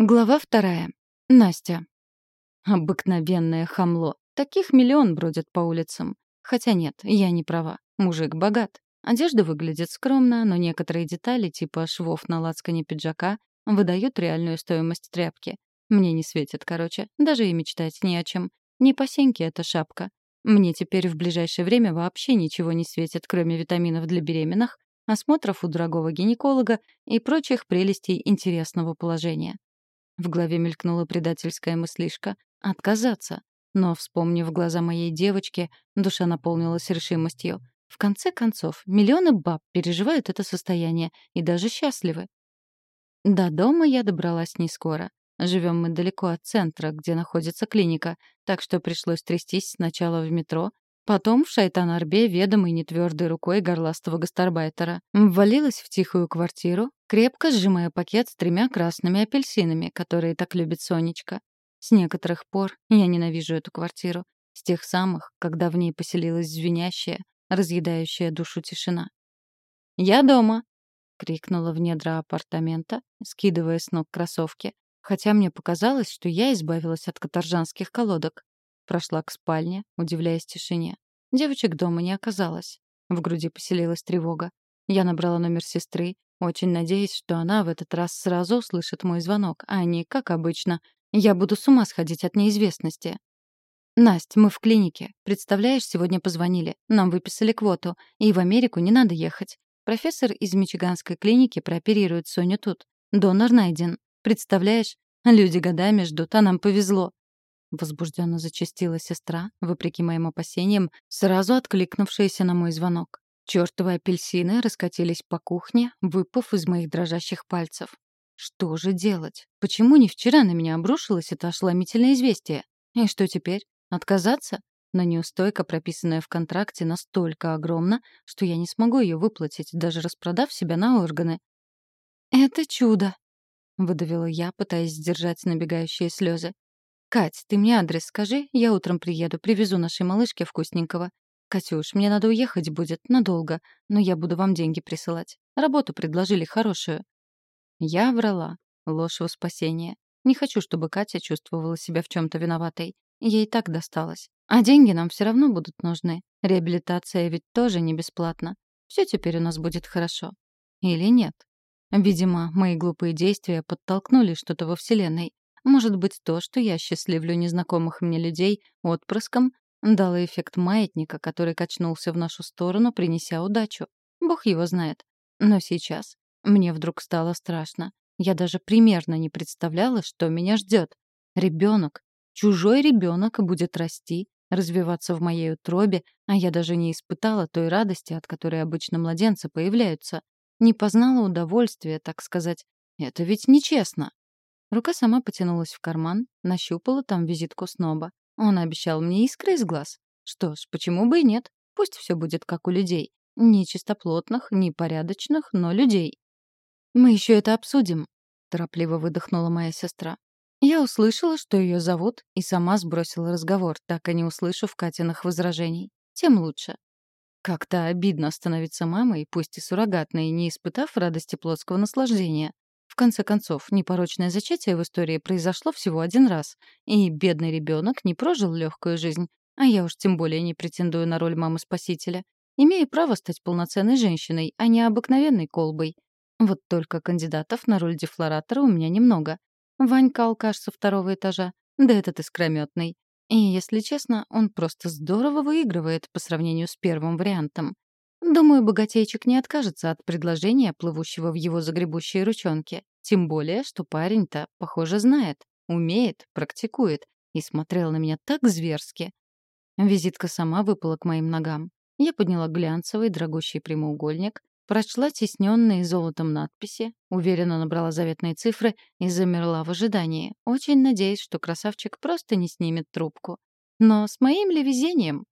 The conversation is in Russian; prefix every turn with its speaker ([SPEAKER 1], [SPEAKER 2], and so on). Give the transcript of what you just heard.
[SPEAKER 1] Глава вторая. Настя. Обыкновенное хамло. Таких миллион бродят по улицам. Хотя нет, я не права. Мужик богат. Одежда выглядит скромно, но некоторые детали, типа швов на лацкане пиджака, выдают реальную стоимость тряпки. Мне не светит, короче. Даже и мечтать не о чем. Не по сеньке эта шапка. Мне теперь в ближайшее время вообще ничего не светит, кроме витаминов для беременных, осмотров у дорогого гинеколога и прочих прелестей интересного положения. В голове мелькнула предательская мыслишка — отказаться. Но, вспомнив глаза моей девочки, душа наполнилась решимостью. В конце концов, миллионы баб переживают это состояние и даже счастливы. До дома я добралась не скоро. Живем мы далеко от центра, где находится клиника, так что пришлось трястись сначала в метро, Потом в шайтан-арбе, ведомый нетвёрдой рукой горластого гастарбайтера, ввалилась в тихую квартиру, крепко сжимая пакет с тремя красными апельсинами, которые так любит Сонечка. С некоторых пор я ненавижу эту квартиру. С тех самых, когда в ней поселилась звенящая, разъедающая душу тишина. «Я дома!» — крикнула в недра апартамента, скидывая с ног кроссовки. Хотя мне показалось, что я избавилась от каторжанских колодок. Прошла к спальне, удивляясь тишине. Девочек дома не оказалось. В груди поселилась тревога. Я набрала номер сестры, очень надеясь, что она в этот раз сразу услышит мой звонок, а не, как обычно, я буду с ума сходить от неизвестности. «Насть, мы в клинике. Представляешь, сегодня позвонили. Нам выписали квоту. И в Америку не надо ехать. Профессор из Мичиганской клиники прооперирует Соню тут. Донор найден. Представляешь? Люди годами ждут, а нам повезло. Возбужденно зачастила сестра, вопреки моим опасениям, сразу откликнувшаяся на мой звонок. Чёртовы апельсины раскатились по кухне, выпав из моих дрожащих пальцев. Что же делать? Почему не вчера на меня обрушилось это ошеломительное известие? И что теперь? Отказаться? Но неустойка, прописанная в контракте, настолько огромна, что я не смогу ее выплатить, даже распродав себя на органы. «Это чудо!» — выдавила я, пытаясь сдержать набегающие слезы. «Кать, ты мне адрес скажи, я утром приеду, привезу нашей малышке вкусненького. Катюш, мне надо уехать будет, надолго, но я буду вам деньги присылать. Работу предложили хорошую». Я врала. Ложь во спасение. Не хочу, чтобы Катя чувствовала себя в чем то виноватой. Ей так досталось. А деньги нам все равно будут нужны. Реабилитация ведь тоже не бесплатна. Все теперь у нас будет хорошо. Или нет? Видимо, мои глупые действия подтолкнули что-то во Вселенной. Может быть, то, что я счастливлю незнакомых мне людей отпрыском, дало эффект маятника, который качнулся в нашу сторону, принеся удачу. Бог его знает. Но сейчас мне вдруг стало страшно. Я даже примерно не представляла, что меня ждет. Ребенок, чужой ребенок будет расти, развиваться в моей утробе, а я даже не испытала той радости, от которой обычно младенцы появляются. Не познала удовольствия, так сказать. Это ведь нечестно. Рука сама потянулась в карман, нащупала там визитку сноба. Он обещал мне искры из глаз. Что ж, почему бы и нет? Пусть все будет как у людей. Не чистоплотных, не порядочных, но людей. «Мы еще это обсудим», — торопливо выдохнула моя сестра. Я услышала, что ее зовут, и сама сбросила разговор, так и не услышав Катиных возражений. Тем лучше. Как-то обидно становиться мамой, пусть и суррогатной, не испытав радости плотского наслаждения конце концов, непорочное зачатие в истории произошло всего один раз, и бедный ребенок не прожил легкую жизнь, а я уж тем более не претендую на роль мамы-спасителя. Имею право стать полноценной женщиной, а не обыкновенной колбой. Вот только кандидатов на роль дефлоратора у меня немного. Ванька алкаш со второго этажа, да этот искрометный. И, если честно, он просто здорово выигрывает по сравнению с первым вариантом. Думаю, богатейчик не откажется от предложения, плывущего в его загребущие ручонки. Тем более, что парень-то, похоже, знает, умеет, практикует и смотрел на меня так зверски. Визитка сама выпала к моим ногам. Я подняла глянцевый дорогущий прямоугольник, прочла тесненные золотом надписи, уверенно набрала заветные цифры и замерла в ожидании, очень надеясь, что красавчик просто не снимет трубку. Но с моим ли везением